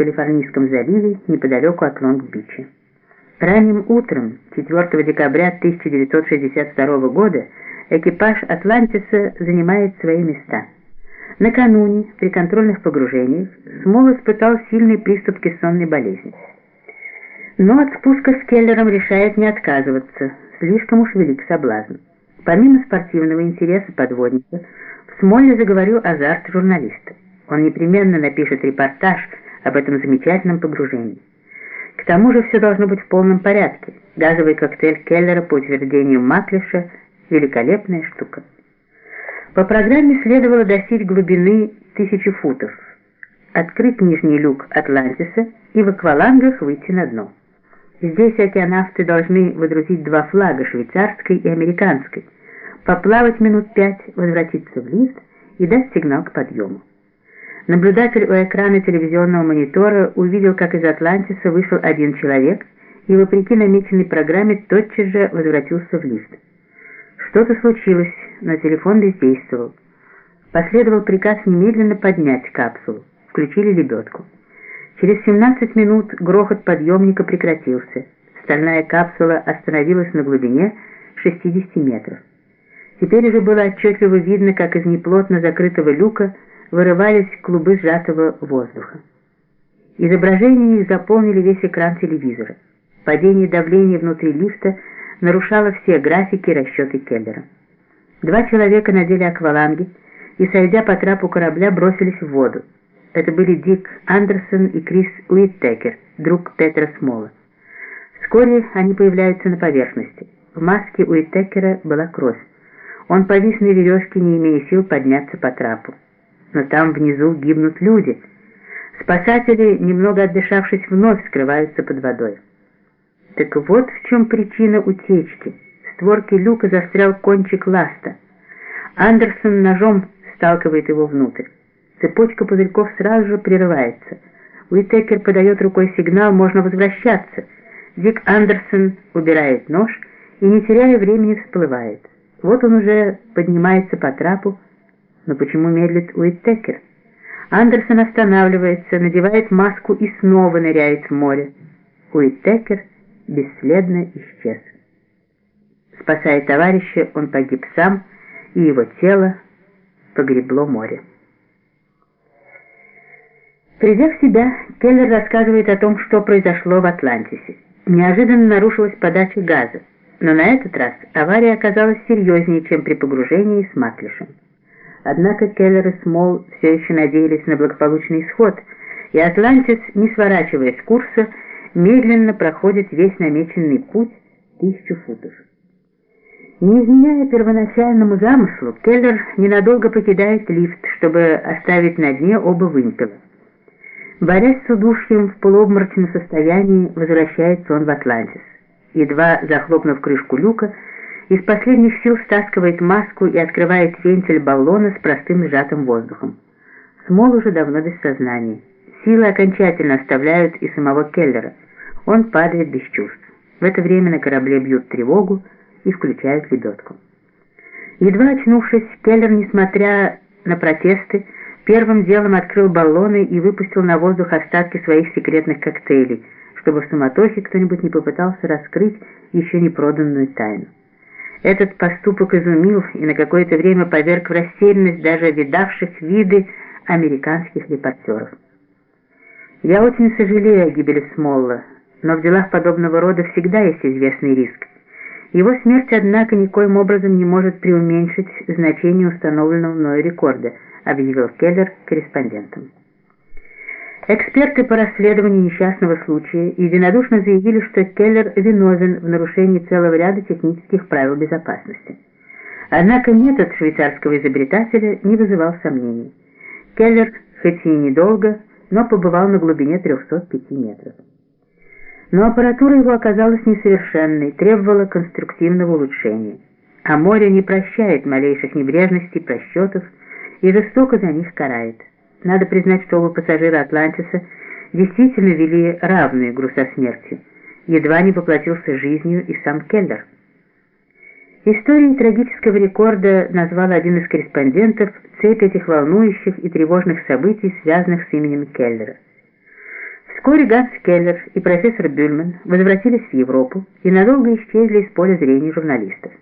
Калифорнийском заливе неподалеку от Лонг-Бича. Ранним утром 4 декабря 1962 года экипаж «Атлантиса» занимает свои места. Накануне, при контрольных погружениях, Смол испытал сильный приступ кессонной болезни. Но от спуска с Келлером решает не отказываться, слишком уж велик соблазн. Помимо спортивного интереса подводника, в Смоле заговорил азарт журналиста. Он непременно напишет репортаж об этом замечательном погружении. К тому же все должно быть в полном порядке. Газовый коктейль Келлера, по утверждению Маклиша, великолепная штука. По программе следовало достичь глубины тысячи футов, открыть нижний люк Атлантиса и в аквалангах выйти на дно. Здесь океанавты должны выдрузить два флага, швейцарской и американской, поплавать минут пять, возвратиться в лифт и дать сигнал к подъему. Наблюдатель у экрана телевизионного монитора увидел, как из Атлантиса вышел один человек и, вопреки намеченной программе, тотчас же возвратился в лифт. Что-то случилось, но телефон бездействовал. Последовал приказ немедленно поднять капсулу. Включили лебедку. Через 17 минут грохот подъемника прекратился. Стальная капсула остановилась на глубине 60 метров. Теперь уже было отчетливо видно, как из неплотно закрытого люка вырывались клубы сжатого воздуха. Изображения их заполнили весь экран телевизора. Падение давления внутри лифта нарушало все графики и расчеты Келлера. Два человека надели акваланги и, сойдя по трапу корабля, бросились в воду. Это были Дик Андерсон и Крис Уиттекер, друг Петра Смола. Вскоре они появляются на поверхности. В маске Уиттекера была кровь. Он повис на веревке, не имея сил подняться по трапу. Но там внизу гибнут люди. Спасатели, немного отдышавшись, вновь скрываются под водой. Так вот в чем причина утечки. В створке люка застрял кончик ласта. Андерсон ножом сталкивает его внутрь. Цепочка пузырьков сразу же прерывается. Уитекер подает рукой сигнал, можно возвращаться. Дик Андерсон убирает нож и, не теряя времени, всплывает. Вот он уже поднимается по трапу, но почему медлит Уиттекер? Андерсон останавливается, надевает маску и снова ныряет в море. Уиттекер бесследно исчез. Спасая товарища, он погиб сам, и его тело погребло море. Придя в себя, Келлер рассказывает о том, что произошло в Атлантисе. Неожиданно нарушилась подача газа, но на этот раз авария оказалась серьезнее, чем при погружении с Маклишем. Однако Келлер и Смол все еще надеялись на благополучный исход, и Атлантис, не сворачивая с курса, медленно проходит весь намеченный путь тысячу футов. Не изменяя первоначальному замыслу, Келлер ненадолго покидает лифт, чтобы оставить на дне оба вымпела. Борясь с удушьем в полуобморочном состоянии, возвращается он в Атлантис. Едва захлопнув крышку люка, из последних сил стаскивает маску и открывает вентиль баллона с простым сжатым воздухом. Смол уже давно без сознания. Силы окончательно оставляют и самого Келлера. Он падает без чувств. В это время на корабле бьют тревогу и включают лебедку. Едва очнувшись, Келлер, несмотря на протесты, Первым делом открыл баллоны и выпустил на воздух остатки своих секретных коктейлей, чтобы в суматохе кто-нибудь не попытался раскрыть еще не проданную тайну. Этот поступок изумил и на какое-то время поверг в растерянность даже видавших виды американских репортеров. Я очень сожалею о гибели Смолла, но в делах подобного рода всегда есть известный риск. Его смерть, однако, никоим образом не может преуменьшить значение установленного мною рекорда – объявил Келлер корреспондентам. Эксперты по расследованию несчастного случая единодушно заявили, что Келлер виновен в нарушении целого ряда технических правил безопасности. Однако метод швейцарского изобретателя не вызывал сомнений. Келлер, хоть и недолго, но побывал на глубине 305 метров. Но аппаратура его оказалась несовершенной, требовала конструктивного улучшения. А море не прощает малейших небрежностей, просчетов, и жестоко за них карает. Надо признать, что оба пассажира Атлантиса действительно вели равную игру со смертью. Едва не поплатился жизнью и сам Келлер. Историей трагического рекорда назвал один из корреспондентов цепь этих волнующих и тревожных событий, связанных с именем Келлера. Вскоре Ганс Келлер и профессор Бюльман возвратились в Европу и надолго исчезли из поля зрения журналистов.